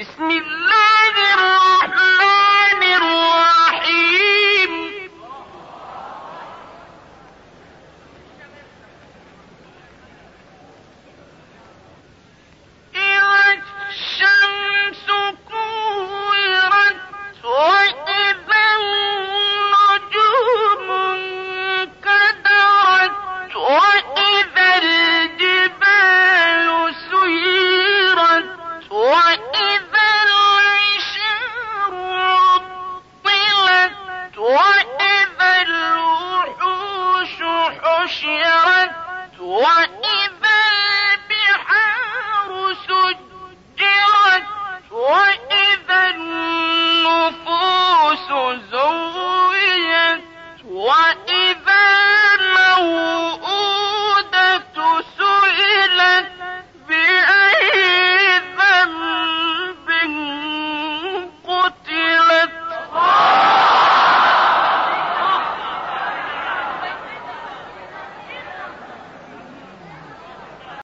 بسم الله وإذا النفوس